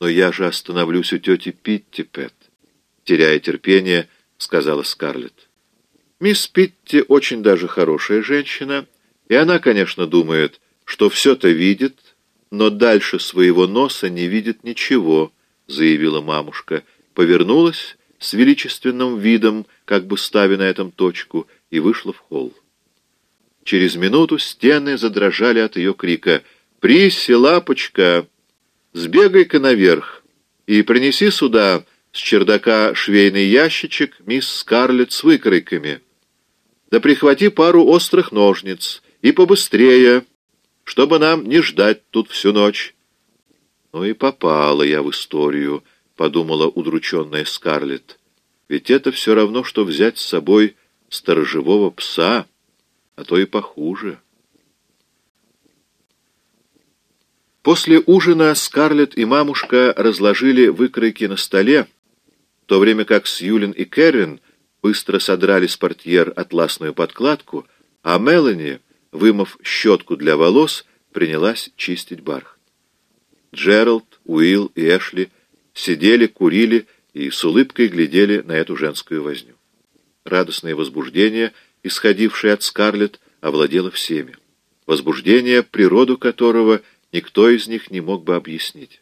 Но я же остановлюсь у тети Питти, Пэт. Теряя терпение, сказала Скарлетт. Мисс Питти очень даже хорошая женщина, и она, конечно, думает, что все-то видит, но дальше своего носа не видит ничего, заявила мамушка, повернулась с величественным видом, как бы ставя на этом точку, и вышла в холл. Через минуту стены задрожали от ее крика «Приси, лапочка, сбегай-ка наверх и принеси сюда с чердака швейный ящичек мисс Скарлетт с выкройками». Да прихвати пару острых ножниц и побыстрее, чтобы нам не ждать тут всю ночь. Ну и попала я в историю, подумала удрученная Скарлетт. Ведь это все равно, что взять с собой сторожевого пса, а то и похуже. После ужина Скарлетт и мамушка разложили выкройки на столе, в то время как Сьюлин и Кэррин быстро содрали с портьер атласную подкладку, а Мелани, вымыв щетку для волос, принялась чистить бархат. Джеральд, Уилл и Эшли сидели, курили и с улыбкой глядели на эту женскую возню. Радостное возбуждение, исходившее от Скарлетт, овладело всеми. Возбуждение, природу которого никто из них не мог бы объяснить.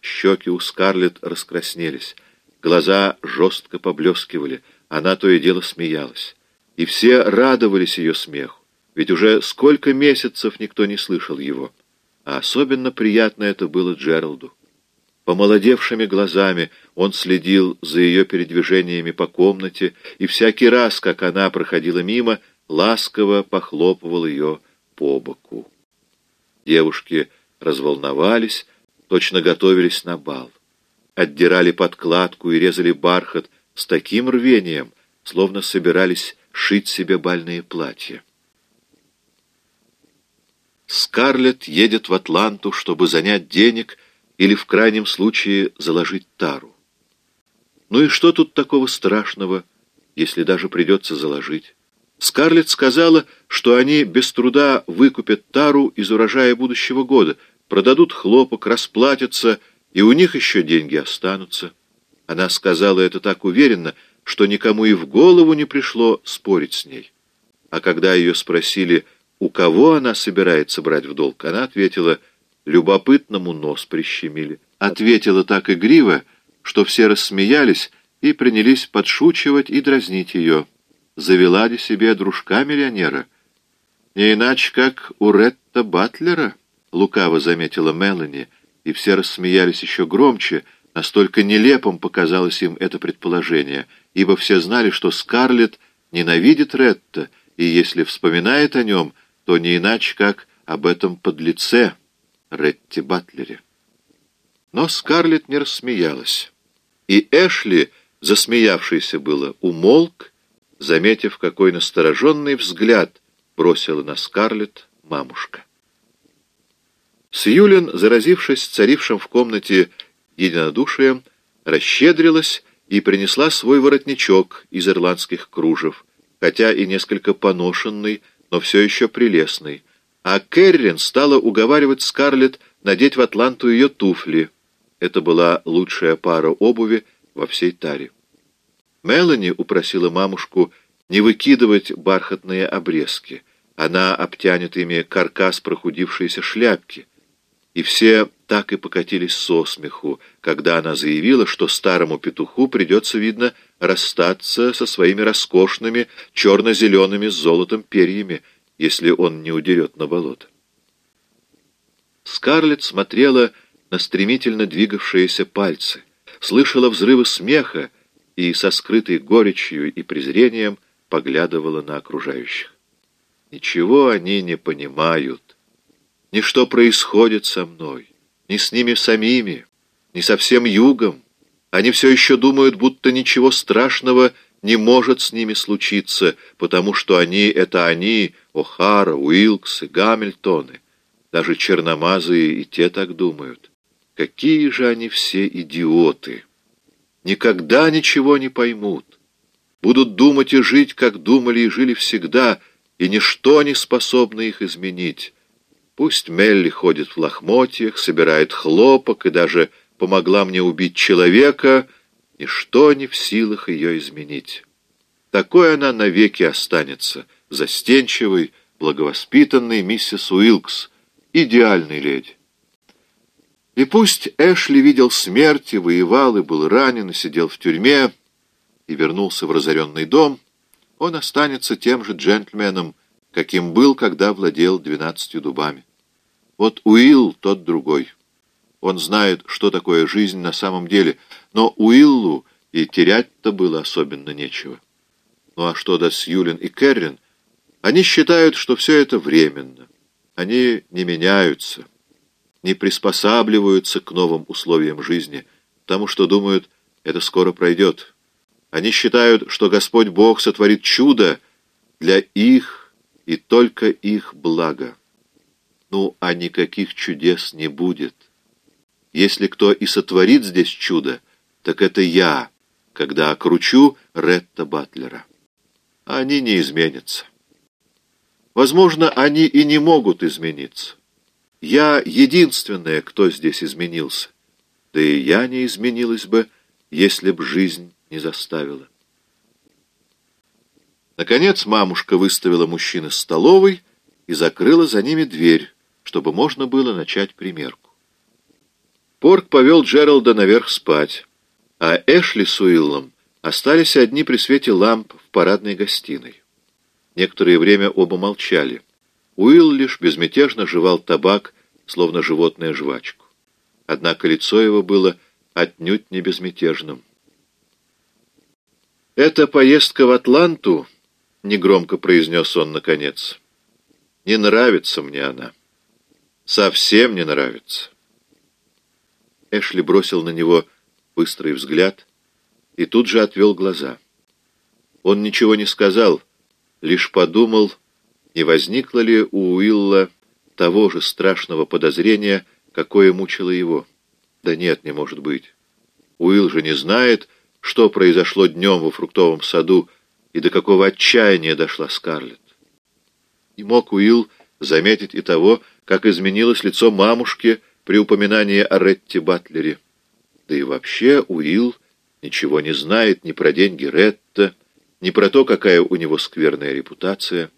Щеки у Скарлетт раскраснелись, глаза жестко поблескивали — она то и дело смеялась. И все радовались ее смеху, ведь уже сколько месяцев никто не слышал его. А особенно приятно это было Джералду. Помолодевшими глазами он следил за ее передвижениями по комнате, и всякий раз, как она проходила мимо, ласково похлопывал ее по боку. Девушки разволновались, точно готовились на бал. Отдирали подкладку и резали бархат, с таким рвением, словно собирались шить себе бальные платья. Скарлетт едет в Атланту, чтобы занять денег или, в крайнем случае, заложить тару. Ну и что тут такого страшного, если даже придется заложить? Скарлетт сказала, что они без труда выкупят тару из урожая будущего года, продадут хлопок, расплатятся, и у них еще деньги останутся. Она сказала это так уверенно, что никому и в голову не пришло спорить с ней. А когда ее спросили, у кого она собирается брать в долг, она ответила, любопытному нос прищемили. Ответила так игриво, что все рассмеялись и принялись подшучивать и дразнить ее. Завела ли себе дружка-миллионера? Не иначе, как у Ретта Батлера, лукаво заметила Мелани, и все рассмеялись еще громче — Настолько нелепым показалось им это предположение, ибо все знали, что Скарлетт ненавидит Ретта, и если вспоминает о нем, то не иначе, как об этом подлеце Ретти Батлере. Но Скарлетт не рассмеялась. И Эшли, засмеявшийся было, умолк, заметив, какой настороженный взгляд бросила на Скарлетт мамушка. Сьюлин, заразившись царившим в комнате единодушием, расщедрилась и принесла свой воротничок из ирландских кружев, хотя и несколько поношенный, но все еще прелестный. А Кэррин стала уговаривать Скарлетт надеть в Атланту ее туфли. Это была лучшая пара обуви во всей таре. Мелани упросила мамушку не выкидывать бархатные обрезки. Она обтянет ими каркас прохудившейся шляпки. И все так и покатились со смеху, когда она заявила, что старому петуху придется, видно, расстаться со своими роскошными черно-зелеными с золотом перьями, если он не удерет на болото. Скарлетт смотрела на стремительно двигавшиеся пальцы, слышала взрывы смеха и со скрытой горечью и презрением поглядывала на окружающих. Ничего они не понимают, ни что происходит со мной ни с ними самими, ни со всем югом. Они все еще думают, будто ничего страшного не может с ними случиться, потому что они — это они, О'Хара, Уилксы, Гамильтоны. Даже черномазые и те так думают. Какие же они все идиоты! Никогда ничего не поймут. Будут думать и жить, как думали и жили всегда, и ничто не способно их изменить. Пусть Мелли ходит в лохмотьях, собирает хлопок и даже помогла мне убить человека, ничто не в силах ее изменить. Такой она навеки останется, застенчивой, благовоспитанной миссис Уилкс, идеальной леди. И пусть Эшли видел смерть, и воевал, и был ранен, и сидел в тюрьме, и вернулся в разоренный дом, он останется тем же джентльменом, каким был, когда владел двенадцатью дубами. Вот Уилл тот другой. Он знает, что такое жизнь на самом деле, но Уиллу и терять-то было особенно нечего. Ну а что до Сьюлин и Керрин? Они считают, что все это временно. Они не меняются, не приспосабливаются к новым условиям жизни, потому что думают, это скоро пройдет. Они считают, что Господь Бог сотворит чудо для их и только их блага. Ну, а никаких чудес не будет. Если кто и сотворит здесь чудо, так это я, когда окручу Ретта Батлера. Они не изменятся. Возможно, они и не могут измениться. Я единственная, кто здесь изменился. Да и я не изменилась бы, если б жизнь не заставила. Наконец мамушка выставила мужчин из столовой и закрыла за ними дверь, чтобы можно было начать примерку. Порк повел Джералда наверх спать, а Эшли с Уиллом остались одни при свете ламп в парадной гостиной. Некоторое время оба молчали. Уилл лишь безмятежно жевал табак, словно животное жвачку. Однако лицо его было отнюдь не безмятежным. «Эта поездка в Атланту, — негромко произнес он наконец, — не нравится мне она. Совсем не нравится». Эшли бросил на него быстрый взгляд и тут же отвел глаза. Он ничего не сказал, лишь подумал, не возникло ли у Уилла того же страшного подозрения, какое мучило его. Да нет, не может быть. Уилл же не знает, что произошло днем во фруктовом саду и до какого отчаяния дошла Скарлетт. И мог Уилл заметить и того, как изменилось лицо мамушки при упоминании о Ретте Батлере. Да и вообще Уилл ничего не знает ни про деньги Ретта, ни про то, какая у него скверная репутация.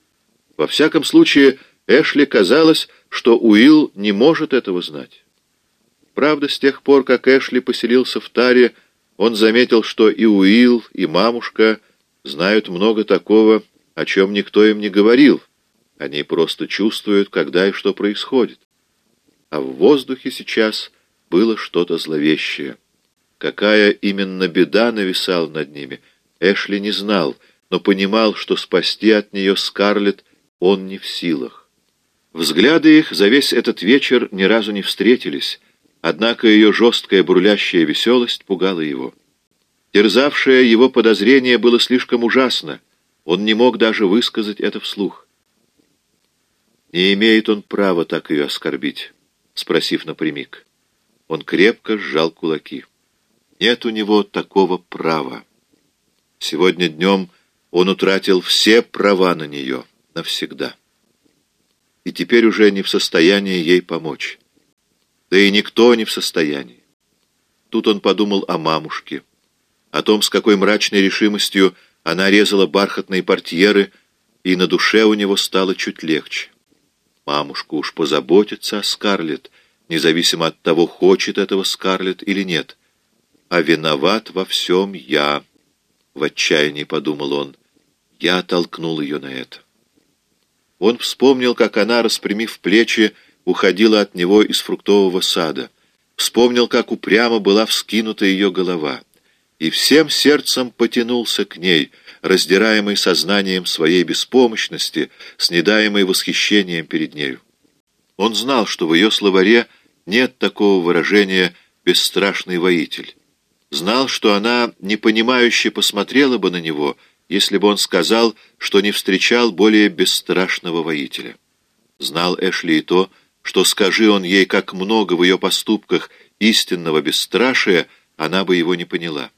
Во всяком случае, Эшли казалось, что Уилл не может этого знать. Правда, с тех пор, как Эшли поселился в Таре, он заметил, что и Уилл, и мамушка знают много такого, о чем никто им не говорил. Они просто чувствуют, когда и что происходит. А в воздухе сейчас было что-то зловещее. Какая именно беда нависала над ними, Эшли не знал, но понимал, что спасти от нее Скарлетт он не в силах. Взгляды их за весь этот вечер ни разу не встретились, Однако ее жесткая бурлящая веселость пугала его. Терзавшее его подозрение было слишком ужасно. Он не мог даже высказать это вслух. «Не имеет он права так ее оскорбить», — спросив напрямик. Он крепко сжал кулаки. «Нет у него такого права. Сегодня днем он утратил все права на нее навсегда. И теперь уже не в состоянии ей помочь» да и никто не в состоянии. Тут он подумал о мамушке, о том, с какой мрачной решимостью она резала бархатные портьеры, и на душе у него стало чуть легче. Мамушка уж позаботится о Скарлетт, независимо от того, хочет этого Скарлетт или нет. А виноват во всем я, — в отчаянии подумал он. Я толкнул ее на это. Он вспомнил, как она, распрямив плечи, уходила от него из фруктового сада. Вспомнил, как упрямо была вскинута ее голова. И всем сердцем потянулся к ней, раздираемый сознанием своей беспомощности, снедаемый восхищением перед нею. Он знал, что в ее словаре нет такого выражения «бесстрашный воитель». Знал, что она непонимающе посмотрела бы на него, если бы он сказал, что не встречал более бесстрашного воителя. Знал Эшли и то, что, скажи он ей, как много в ее поступках истинного бесстрашия, она бы его не поняла.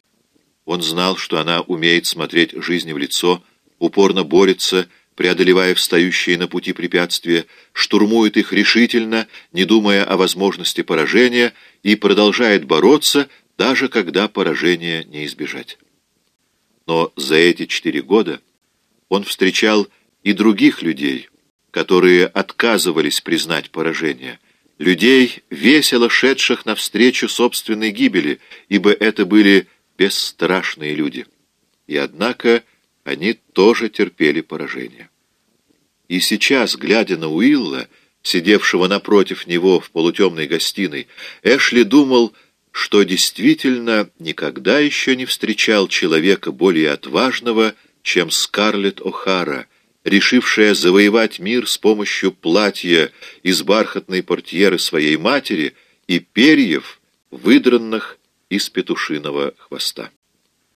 Он знал, что она умеет смотреть жизни в лицо, упорно борется, преодолевая встающие на пути препятствия, штурмует их решительно, не думая о возможности поражения, и продолжает бороться, даже когда поражения не избежать. Но за эти четыре года он встречал и других людей, которые отказывались признать поражение, людей, весело шедших навстречу собственной гибели, ибо это были бесстрашные люди. И однако они тоже терпели поражение. И сейчас, глядя на Уилла, сидевшего напротив него в полутемной гостиной, Эшли думал, что действительно никогда еще не встречал человека более отважного, чем Скарлетт О'Хара, решившая завоевать мир с помощью платья из бархатной портьеры своей матери и перьев, выдранных из петушиного хвоста.